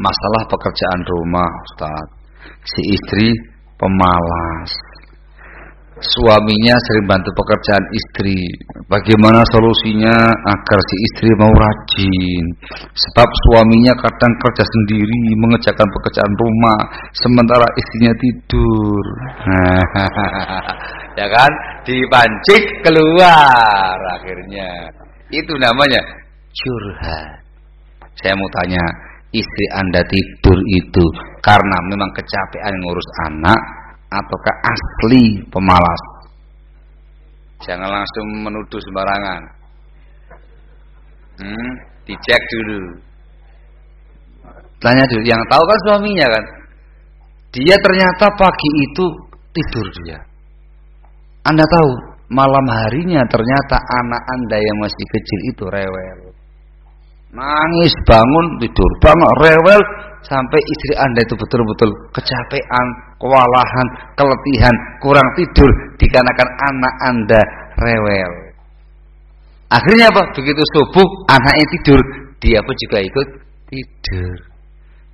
masalah pekerjaan rumah Ustaz. Si istri pemalas. Suaminya sering bantu pekerjaan istri. Bagaimana solusinya agar si istri mau rajin? Sebab suaminya kadang kerja sendiri mengerjakan pekerjaan rumah sementara istrinya tidur. Ya kan? Dipancing keluar akhirnya. Itu namanya curhat. Saya mau tanya istri anda tidur itu karena memang kecapean ngurus anak ataukah asli pemalas? Jangan langsung menuduh sembarangan. Hmm, dicek dulu. Tanya dulu yang tahu kan suaminya kan? Dia ternyata pagi itu tidur dia. Anda tahu malam harinya ternyata anak anda yang masih kecil itu rewel Nangis bangun tidur, bangun rewel sampai istri Anda itu betul-betul kecapean, kewalahan, keletihan, kurang tidur dikarenakan anak Anda rewel. Akhirnya apa? Begitu subuh anaknya tidur, dia pun juga ikut tidur.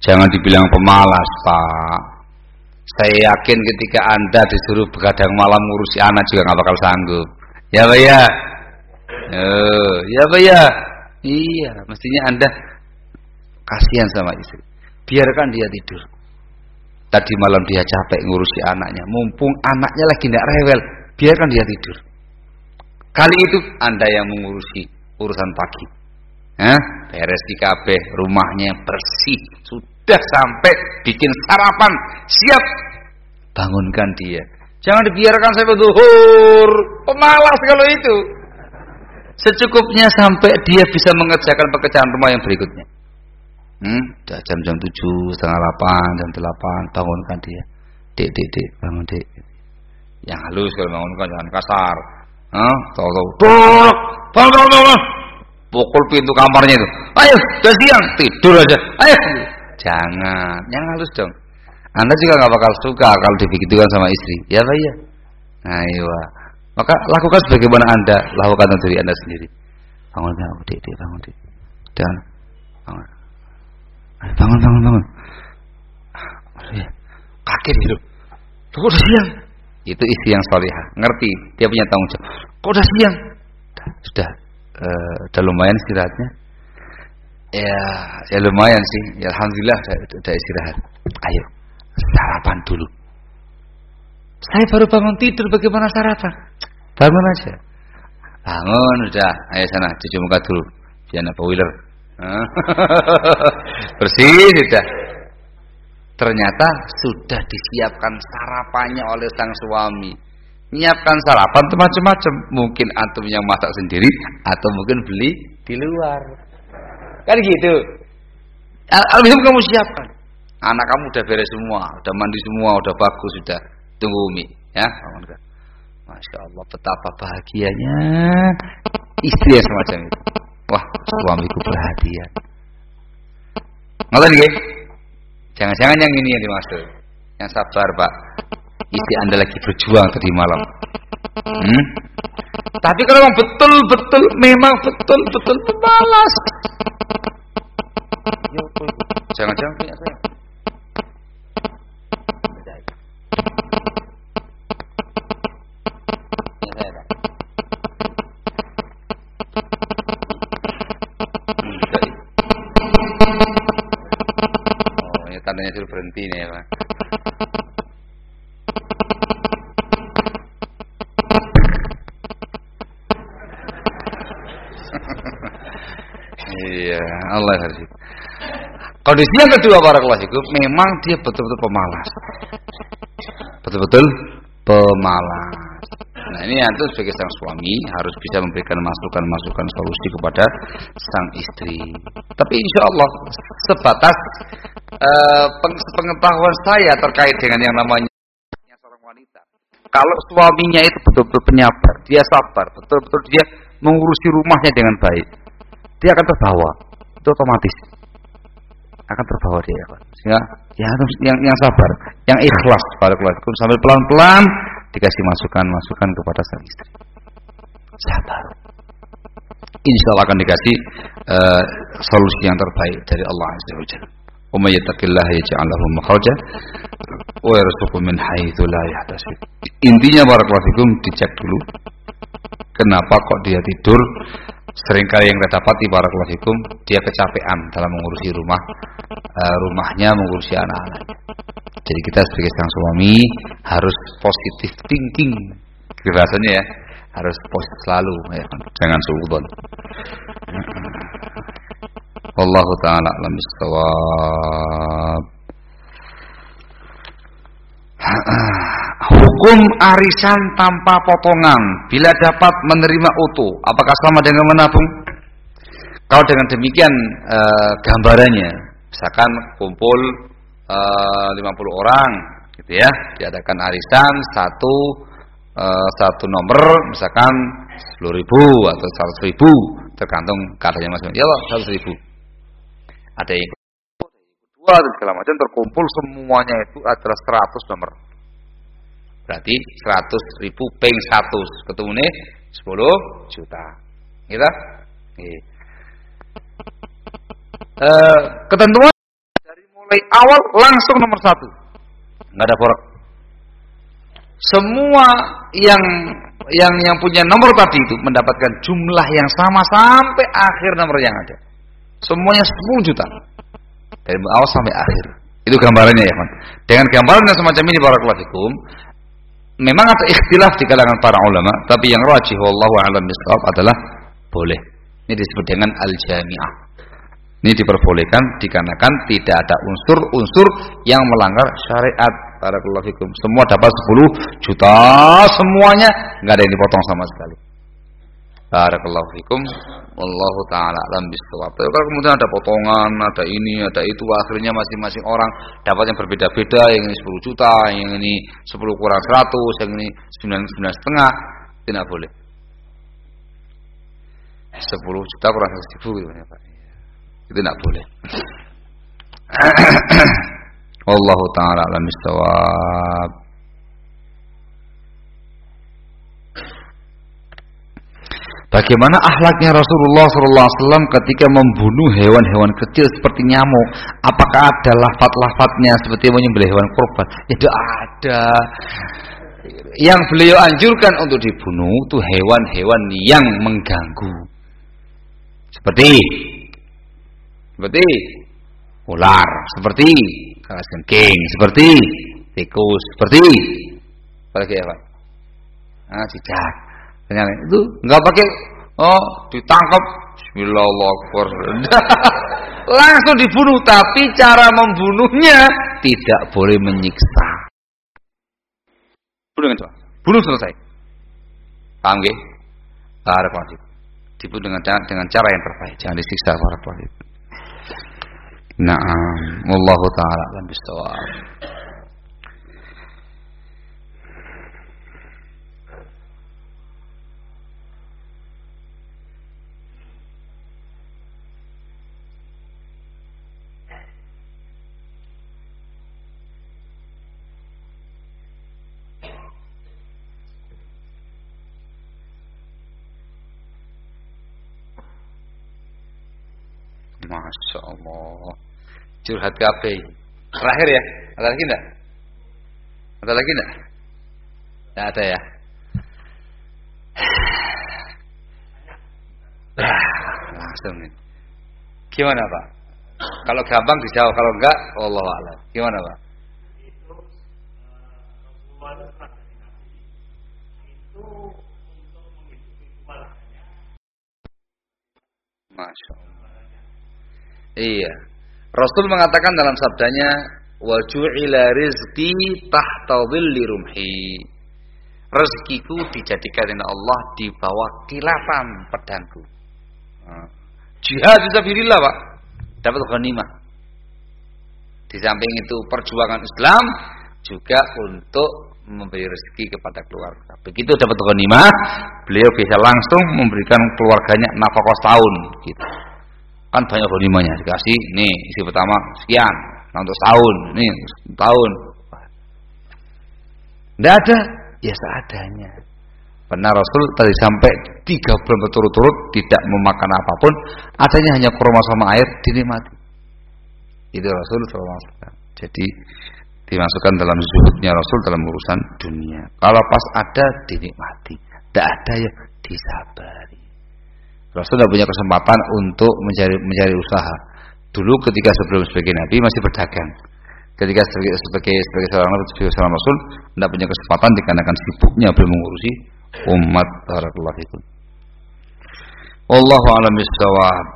Jangan dibilang pemalas, Pak. Saya yakin ketika Anda disuruh begadang malam ngurusi anak juga nggak bakal sanggup. Ya, Pak ya. Oh, ya, Pak ya. Iya, mestinya Anda kasihan sama istri. Biarkan dia tidur. Tadi malam dia capek ngurusi anaknya. Mumpung anaknya lagi tidak rewel, biarkan dia tidur. Kali itu Anda yang mengurusi urusan pagi. Hah? Beres di kabeh, rumahnya bersih. Sudah sampai bikin sarapan, siap. Bangunkan dia. Jangan dibiarkan sampai duhur. Pemalas kalau itu secukupnya sampai dia bisa mengerjakan pekerjaan rumah yang berikutnya. Hmm, jam-jam tujuh, setengah delapan, jam delapan, bangunkan dia. Dek, dek, dek, bangun dek. Yang halus kalau bangunkan jangan kasar. Hah? Tahu tahu. Bangun, bangun, bangun. Pukul pintu kamarnya itu. Ayo, sudah siang, tidur aja. Ayo. Jangan, yang halus dong. Anda juga nggak bakal suka kalau dibegitukan sama istri. Ya, Pak ya. Nah, iya. Maka lakukan sebagaimana Anda lakukan untuk diri Anda sendiri. Bangun, bangun, dek, bangun, dek. Dan bangun. Bangun, bangun, bangun. Ya. Kaget itu. Kok udah siang? Itu istri yang solihah. Ngerti, dia punya tanggung jawab. Kok udah siang? Sudah, uh, udah lumayan istirahatnya. Ya, ya lumayan sih. Ya alhamdulillah udah, udah istirahat. Ayo, sarapan dulu. Saya baru bangun tidur, bagaimana sarapan? Bangun aja. Bangun udah, ayo sana cuci muka dulu. Jangan apa wheeler. Bersih sudah. Ternyata sudah disiapkan sarapannya oleh sang suami. Menyiapkan sarapan itu macam-macam. Mungkin antum yang masak sendiri atau mungkin beli di luar. Kan gitu. Alhamdulillah kamu siapkan. Anak kamu udah beres semua, udah mandi semua, udah bagus sudah. Tunggu Umi, ya. Masya Allah betapa bahagianya istri yang semacam itu. Wah, suamiku perhatian. Ngoten nggih? Jangan-jangan yang ini yang dimaksud. Yang sabar, Pak. Istri Anda lagi berjuang tadi malam. Hmm? Tapi kalau memang betul-betul memang betul-betul pemalas. Jangan-jangan punya saya. Tandanya suruh berhenti nih ya Pak. iya, Allah harus. Kondisi yang kedua para itu memang dia betul-betul pemalas. Betul-betul pemalas. Nah ini antum sebagai sang suami harus bisa memberikan masukan-masukan solusi kepada sang istri. Tapi insya Allah sebatas uh, pengetahuan saya terkait dengan yang namanya seorang wanita. Kalau suaminya itu betul-betul penyabar, dia sabar, betul-betul dia mengurusi rumahnya dengan baik, dia akan terbawa. Itu otomatis akan terbawa dia, Sehingga yang yang sabar, yang ikhlas keluarga sambil pelan-pelan dikasih masukan-masukan kepada sang istri. Sabar. Insya Allah akan dikasih uh, solusi yang terbaik dari Allah Azza wa Wa may yattaqillaha yaj'al lahu makhraja wa yarzuqhu min haitsu la yahtasib. Intinya barakallahu fikum dicek dulu. Kenapa kok dia tidur? Seringkali yang kita dapati barakallahu fikum dia kecapean dalam mengurusi rumah uh, rumahnya, mengurusi anak-anaknya. Jadi kita sebagai sang suami harus positif thinking. Bahasanya ya, harus positif selalu ya kan. Jangan suudon. Wallahu taala alam bisawab. Hukum arisan tanpa potongan bila dapat menerima utuh, apakah sama dengan menabung? Kalau dengan demikian e, gambarannya, misalkan kumpul e, eh, 50 orang, gitu ya, diadakan arisan satu e, satu nomor, misalkan 10 ribu atau 100 ribu, tergantung katanya masing-masing. Ya, 100 ribu ada yang kedua dan segala macam terkumpul semuanya itu adalah 100 nomor. Berarti 100 ribu peng 100 ketemu nih 10 juta. Gitu? Iya. E, ketentuan dari mulai awal langsung nomor satu, nggak ada porak. Semua yang yang yang punya nomor tadi itu mendapatkan jumlah yang sama sampai akhir nomor yang ada. Semuanya 10 juta. Dari awal sampai akhir. Itu gambarannya ya, kan. Dengan gambaran semacam ini barakallahu fikum, memang ada ikhtilaf di kalangan para ulama, tapi yang rajih wallahu a'lam bishawab adalah boleh. Ini disebut dengan al-jami'ah. Ini diperbolehkan dikarenakan tidak ada unsur-unsur yang melanggar syariat. Barakallahu fikum. Semua dapat 10 juta semuanya, nggak ada yang dipotong sama sekali. Barakallahu fikum. Wallahu taala alam bisawab. Kalau kemudian ada potongan, ada ini, ada itu, akhirnya masing-masing orang dapat yang berbeda-beda, yang ini 10 juta, yang ini 10 kurang 100, yang ini 9 setengah, tidak boleh. 10 juta kurang 100 ribu gitu ya Pak. Itu tidak boleh. Wallahu taala alam bisawab. Bagaimana akhlaknya Rasulullah SAW ketika membunuh hewan-hewan kecil seperti nyamuk? Apakah ada lafat-lafatnya seperti menyembelih hewan korban? Tidak ada. Yang beliau anjurkan untuk dibunuh itu hewan-hewan yang mengganggu. Seperti seperti ular, seperti kalajengking, seperti tikus, seperti apa lagi ya Pak? Ah, cicak itu nggak pakai oh ditangkap Bismillahirrahmanirrahim. Langsung dibunuh tapi cara membunuhnya tidak boleh menyiksa. Bunuh dengan Bunuh selesai. Paham nggih? Barakallahu Dibunuh dengan dengan cara yang terbaik, jangan disiksa barakallahu Naam, wallahu taala alam bisawab. Masya Allah. Curhat kafe. Terakhir ya. Ada lagi enggak? Ada lagi enggak? Enggak ada ya. langsung nih. Gimana Pak? Kalau gampang dijawab, kalau enggak, Allah a'lam. Gimana Pak? Masya Allah. Iya. Rasul mengatakan dalam sabdanya wa ju'ila rizqi tahta dhilli dijadikan oleh Allah di bawah kilatan pedangku. Nah. Jihad fisabilillah, Pak. Dapat ghanimah. Di samping itu perjuangan Islam juga untuk memberi rezeki kepada keluarga. Begitu dapat ghanimah, beliau bisa langsung memberikan keluarganya nafkah setahun gitu kan banyak ghanimahnya dikasih nih isi pertama sekian. Nah untuk setahun nih tahun tidak ada? Ya seadanya. Pernah Rasul tadi sampai tiga bulan berturut-turut tidak memakan apa pun. Adanya hanya kurma sama air dinikmati. Itu Rasul. Jadi dimasukkan dalam zuhudnya Rasul dalam urusan dunia. Kalau pas ada dinikmati, tidak ada ya disabari. Rasul tidak punya kesempatan untuk mencari mencari usaha. Dulu ketika sebelum sebagai nabi masih berdagang. Ketika sebagai sebagai, sebagai seorang sebagai seorang rasul tidak punya kesempatan dikarenakan sibuknya belum mengurusi umat barakallahu itu. Wallahu a'lam bishawab.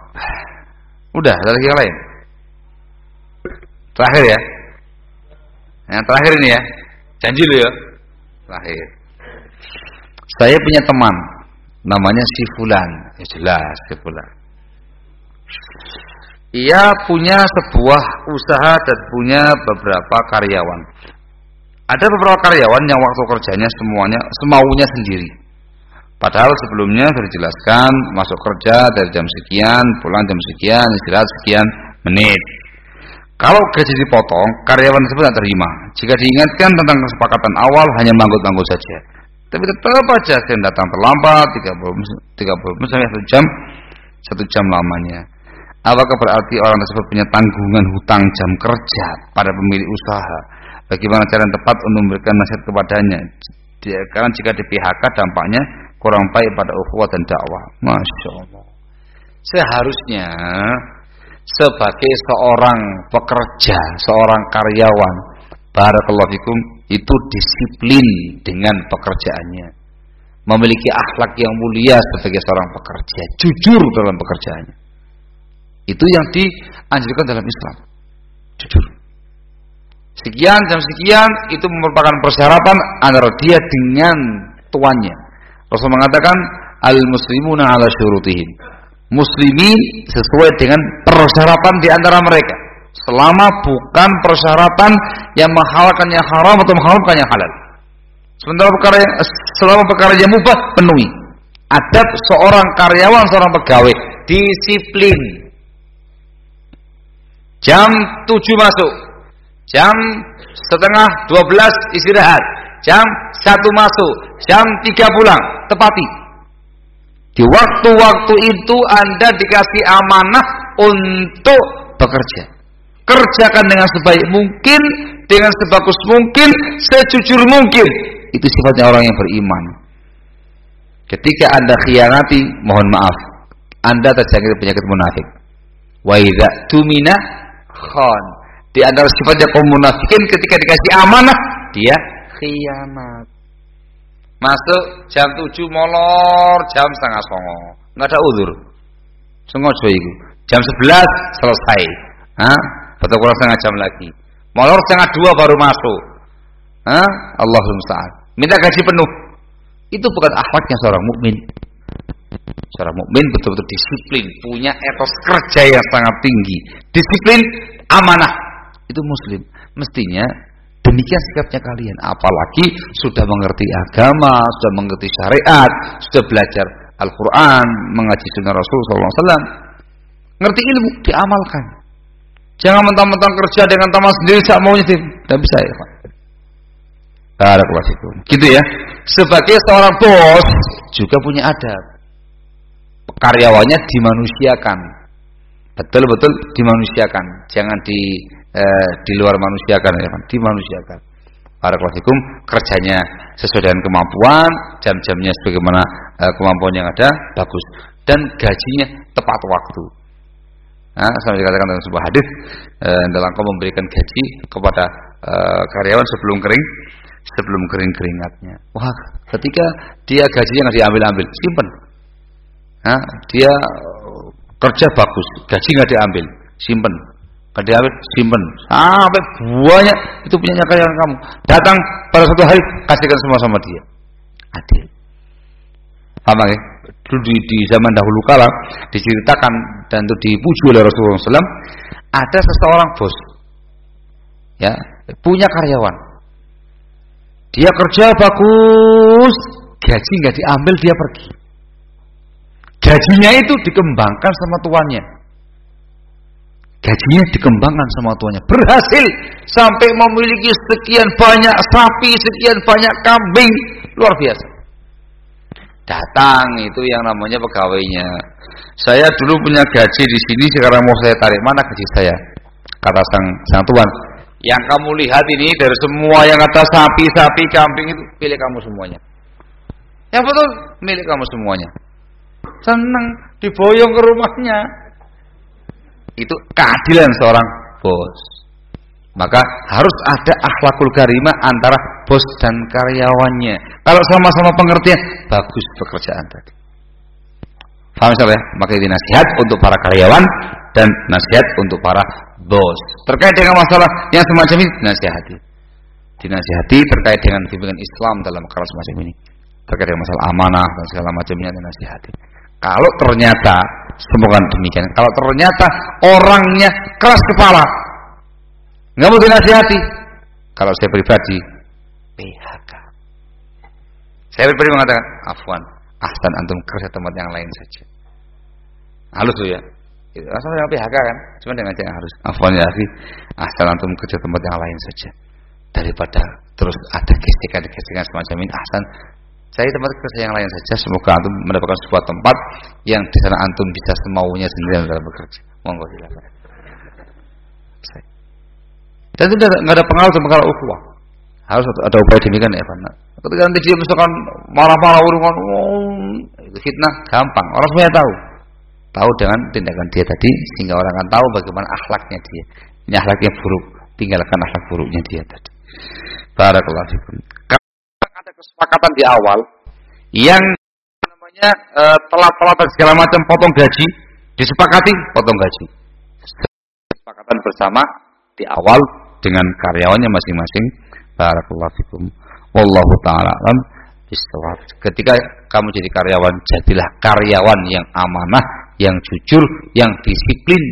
Udah, ada lagi yang lain. Terakhir ya. Yang terakhir ini ya. Janji lu ya. Terakhir. Saya punya teman namanya si Fulan. Ya jelas si Fulan. Ia punya sebuah usaha dan punya beberapa karyawan. Ada beberapa karyawan yang waktu kerjanya semuanya semaunya sendiri. Padahal sebelumnya sudah dijelaskan masuk kerja dari jam sekian, pulang jam sekian, istirahat sekian menit. Kalau gaji dipotong, karyawan tersebut tidak terima. Jika diingatkan tentang kesepakatan awal, hanya manggut-manggut saja. Tapi tetap saja sering datang terlambat, 30, 30 sampai satu jam, satu jam lamanya. Apakah berarti orang tersebut punya tanggungan hutang jam kerja pada pemilik usaha? Bagaimana cara yang tepat untuk memberikan nasihat kepadanya? Karena jika di PHK dampaknya kurang baik pada ukhuwah dan dakwah. Masya Allah. Seharusnya sebagai seorang pekerja, seorang karyawan, barakallahu fikum, itu disiplin dengan pekerjaannya. Memiliki akhlak yang mulia sebagai seorang pekerja, jujur dalam pekerjaannya. Itu yang dianjurkan dalam Islam. Jujur. Sekian jam sekian itu merupakan persyaratan antara dia dengan tuannya. Rasul mengatakan al muslimuna ala syurutihim muslimin sesuai dengan persyaratan di antara mereka selama bukan persyaratan yang menghalalkan yang haram atau mengharamkan yang halal. Sementara perkara yang, selama perkara yang mubah penuhi. Adab seorang karyawan seorang pegawai disiplin. Jam 7 masuk. Jam setengah 12 istirahat. Jam 1 masuk. Jam 3 pulang. Tepati. Di waktu-waktu itu Anda dikasih amanah untuk bekerja. Kerjakan dengan sebaik mungkin, dengan sebagus mungkin, sejujur mungkin. Itu sifatnya orang yang beriman. Ketika Anda khianati, mohon maaf, Anda terjangkit penyakit munafik. Wa idza tumina khan. Di antara sifatnya kaum munafikin ketika dikasih amanah, dia khianat. Masuk jam 7 molor jam setengah songo. Nggak ada udur. Sengaja itu. Jam 11 selesai. Hah? Betul kurang setengah jam lagi. Molor setengah dua baru masuk. Hah? Allah musta'an. Minta gaji penuh. Itu bukan akhlaknya seorang mukmin. Seorang mukmin betul-betul disiplin, punya etos kerja yang sangat tinggi. Disiplin, amanah. Itu muslim. Mestinya Demikian sikapnya kalian. Apalagi sudah mengerti agama, sudah mengerti syariat, sudah belajar Al-Quran, mengaji sunnah Rasul SAW. Ngerti ilmu, diamalkan. Jangan mentang-mentang kerja dengan taman sendiri, saya maunya tidak bisa ya Pak. Barakallahu Gitu ya. Sebagai seorang bos juga punya adab. Karyawannya dimanusiakan. Betul-betul dimanusiakan. Jangan di eh, di luar manusia kan ya kan dimanusiakan Barakallahu kerjanya sesuai dengan kemampuan, jam-jamnya sebagaimana eh, kemampuan yang ada bagus dan gajinya tepat waktu. Nah, sama dikatakan dalam sebuah hadis eh, dalam kau memberikan gaji kepada eh, karyawan sebelum kering sebelum kering keringatnya. Wah, ketika dia gajinya nggak diambil-ambil, simpen. Nah, dia kerja bagus, gaji nggak diambil, simpen Kada awet simpen sampai buahnya itu punya karyawan kamu. Datang pada suatu hari kasihkan semua sama dia. Adil. Paham ya? Di, di zaman dahulu kala diceritakan dan itu dipuji oleh Rasulullah SAW ada seseorang bos ya punya karyawan dia kerja bagus gaji nggak diambil dia pergi gajinya itu dikembangkan sama tuannya Gajinya dikembangkan sama tuanya. Berhasil sampai memiliki sekian banyak sapi, sekian banyak kambing. Luar biasa. Datang itu yang namanya pegawainya. Saya dulu punya gaji di sini, sekarang mau saya tarik. Mana gaji saya? Kata sang sang tuan, yang kamu lihat ini dari semua yang kata sapi, sapi, kambing itu pilih kamu semuanya. Yang betul milik kamu semuanya. Senang diboyong ke rumahnya. Itu keadilan seorang bos. Maka harus ada akhlakul karimah antara bos dan karyawannya. Kalau sama-sama pengertian, bagus pekerjaan tadi. Paham ya? Maka ini nasihat untuk para karyawan dan nasihat untuk para bos. Terkait dengan masalah yang semacam ini, nasihati. Dinasihati terkait dengan bimbingan Islam dalam perkara semacam ini. Terkait dengan masalah amanah dan segala macamnya dinasihati. Kalau ternyata semoga demikian. Kalau ternyata orangnya keras kepala, nggak mau dinasihati. Kalau saya pribadi, PHK. Saya pribadi mengatakan, Afwan, ahsan antum kerja tempat yang lain saja. Halus tuh ya. Asal yang PHK kan, cuma dengan yang harus. Afwan ya akhi, ahsan antum kerja tempat yang lain saja. Daripada terus ada gesekan-gesekan semacam ini, ahsan saya tempat kerja yang lain saja. Semoga antum mendapatkan sebuah tempat yang di sana antum bisa semaunya sendiri dalam bekerja. Monggo silakan. Dan tidak ada pengaruh tentang pengaruh ukhuwah. Harus ada upaya demikian ya Pak. Ketika nanti dia misalkan marah-marah urungan, oh, itu fitnah gampang. Orang semuanya tahu. Tahu dengan tindakan dia tadi sehingga orang akan tahu bagaimana akhlaknya dia. Ini akhlaknya buruk, tinggalkan akhlak buruknya dia tadi. Barakallahu fikum kesepakatan di awal yang namanya e, telat-telatan segala macam potong gaji disepakati potong gaji. Kesepakatan bersama di awal dengan karyawannya masing-masing. Barakallahu fikum. Wallahu taala alam Ketika kamu jadi karyawan, jadilah karyawan yang amanah, yang jujur, yang disiplin.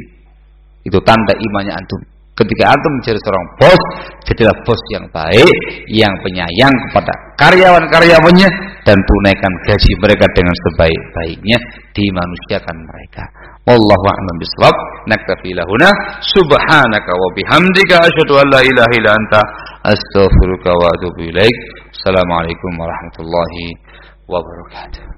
Itu tanda imannya antum. Ketika antum menjadi seorang bos, jadilah bos yang baik, yang penyayang kepada karyawan-karyawannya dan tunaikan gaji mereka dengan sebaik-baiknya, dimanusiakan mereka. Wallahu a'lam bishawab. Naktafi lahuna subhanaka wa bihamdika asyhadu an la ilaha illa anta astaghfiruka wa atubu ilaik. Assalamualaikum warahmatullahi wabarakatuh.